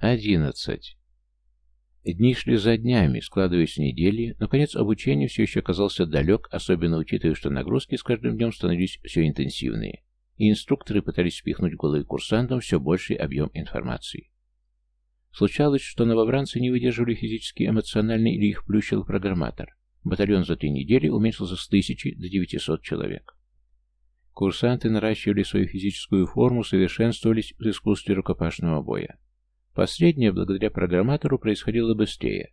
Одиннадцать. Дни шли за днями, складываясь в недели, но конец обучения все еще оказался далек, особенно учитывая, что нагрузки с каждым днем становились все интенсивнее, и инструкторы пытались впихнуть головы курсантам все больший объем информации. Случалось, что новобранцы не выдерживали физически, эмоционально или их плющил программатор. Батальон за три недели уменьшился с тысячи до 900 человек. Курсанты наращивали свою физическую форму, совершенствовались в искусстве рукопашного боя. Последнее, благодаря программатору, происходило быстрее.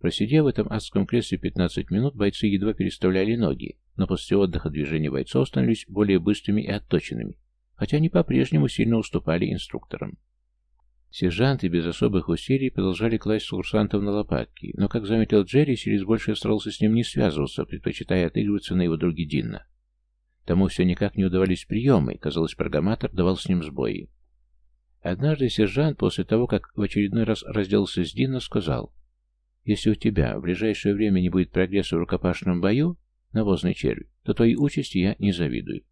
Просидев в этом адском кресле 15 минут, бойцы едва переставляли ноги, но после отдыха движения бойцов становились более быстрыми и отточенными, хотя они по-прежнему сильно уступали инструкторам. Сержанты без особых усилий продолжали класть курсантов на лопатки, но, как заметил Джерри, Сирис больше старался с ним не связываться, предпочитая отыгрываться на его друге Динна. Тому все никак не удавались приемы, казалось, программатор давал с ним сбои. Однажды сержант, после того, как в очередной раз разделался с Динно, сказал, «Если у тебя в ближайшее время не будет прогресса в рукопашном бою, навозный червь, то твоей участи я не завидую».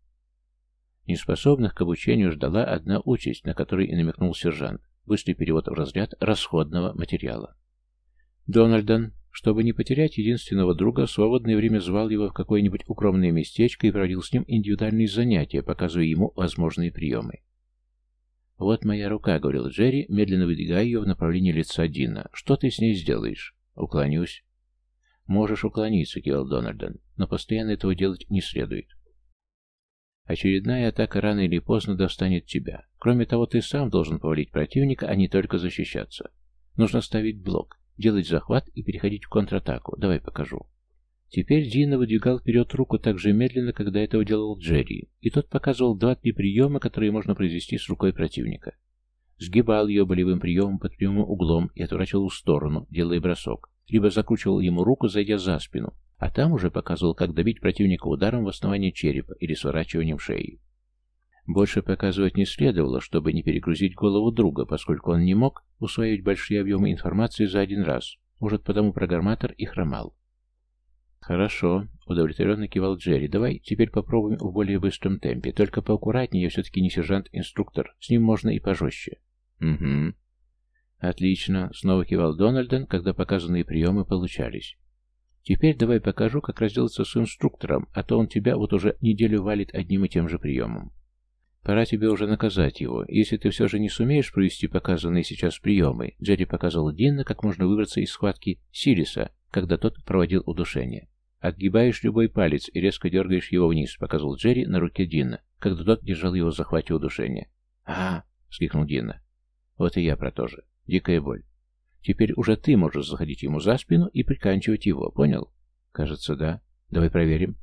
Неспособных к обучению ждала одна участь, на которой и намекнул сержант. Быстрый перевод в разряд расходного материала. Дональдон, чтобы не потерять единственного друга, в свободное время звал его в какое-нибудь укромное местечко и проводил с ним индивидуальные занятия, показывая ему возможные приемы. «Вот моя рука», — говорил Джерри, медленно выдвигая ее в направлении лица Дина. «Что ты с ней сделаешь?» «Уклонюсь». «Можешь уклониться», — кивал Дональдон, «но постоянно этого делать не следует. Очередная атака рано или поздно достанет тебя. Кроме того, ты сам должен повалить противника, а не только защищаться. Нужно ставить блок, делать захват и переходить в контратаку. Давай покажу. Теперь Дина выдвигал вперед руку так же медленно, когда этого делал Джерри, и тот показывал два-три приема, которые можно произвести с рукой противника. Сгибал ее болевым приемом под прямым углом и отворачивал в сторону, делая бросок, либо закручивал ему руку, зайдя за спину, а там уже показывал, как добить противника ударом в основание черепа или сворачиванием шеи. Больше показывать не следовало, чтобы не перегрузить голову друга, поскольку он не мог усваивать большие объемы информации за один раз. Может, потому программатор и хромал. «Хорошо», — удовлетворенно кивал Джерри. «Давай теперь попробуем в более быстром темпе. Только поаккуратнее, я все-таки не сержант-инструктор. С ним можно и пожестче». «Угу». «Отлично», — снова кивал Дональден, когда показанные приемы получались. Теперь давай покажу, как разделаться с инструктором, а то он тебя вот уже неделю валит одним и тем же приемом. Пора тебе уже наказать его. Если ты все же не сумеешь провести показанные сейчас приемы, Джерри показал Динна, как можно выбраться из схватки Сириса, когда тот проводил удушение. Отгибаешь любой палец и резко дергаешь его вниз, показал Джерри на руке Динна, когда тот держал его в захвате удушения. «А!» — вскрикнул Динна. «Вот и я про то же. Дикая боль. Теперь уже ты можешь заходить ему за спину и приканчивать его, понял? Кажется, да. Давай проверим.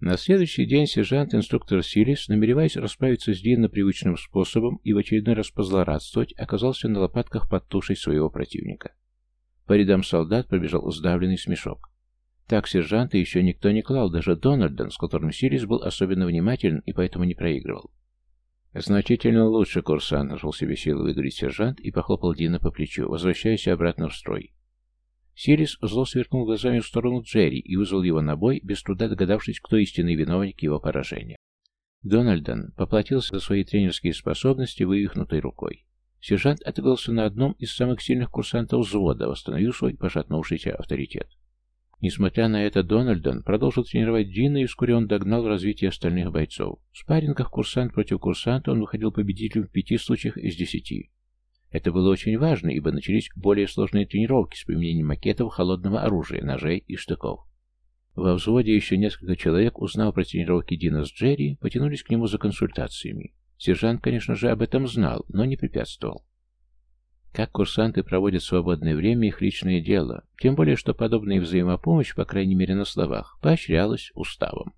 На следующий день сержант-инструктор Силис, намереваясь расправиться с Динно привычным способом и в очередной раз позлорадствовать, оказался на лопатках под тушей своего противника. По рядам солдат пробежал сдавленный смешок. Так сержанта еще никто не клал, даже Дональдон, с которым Силис был особенно внимателен и поэтому не проигрывал. «Значительно лучше, курсант», — нашел себе силы выговорить сержант и похлопал Дина по плечу, возвращаясь обратно в строй. Сирис зло сверкнул глазами в сторону Джерри и вызвал его на бой, без труда догадавшись, кто истинный виновник его поражения. Дональдон поплатился за свои тренерские способности вывихнутой рукой. Сержант отыгрался на одном из самых сильных курсантов взвода, восстановил свой пошатнувшийся авторитет. Несмотря на это, Дональдон продолжил тренировать Дина, и вскоре он догнал развитие остальных бойцов. В спаррингах курсант против курсанта он выходил победителем в пяти случаях из десяти. Это было очень важно, ибо начались более сложные тренировки с применением макетов холодного оружия, ножей и штыков. Во взводе еще несколько человек, узнав про тренировки Дина с Джерри, потянулись к нему за консультациями. Сержант, конечно же, об этом знал, но не препятствовал. Как курсанты проводят свободное время, их личное дело, тем более, что подобная взаимопомощь, по крайней мере на словах, поощрялась уставом.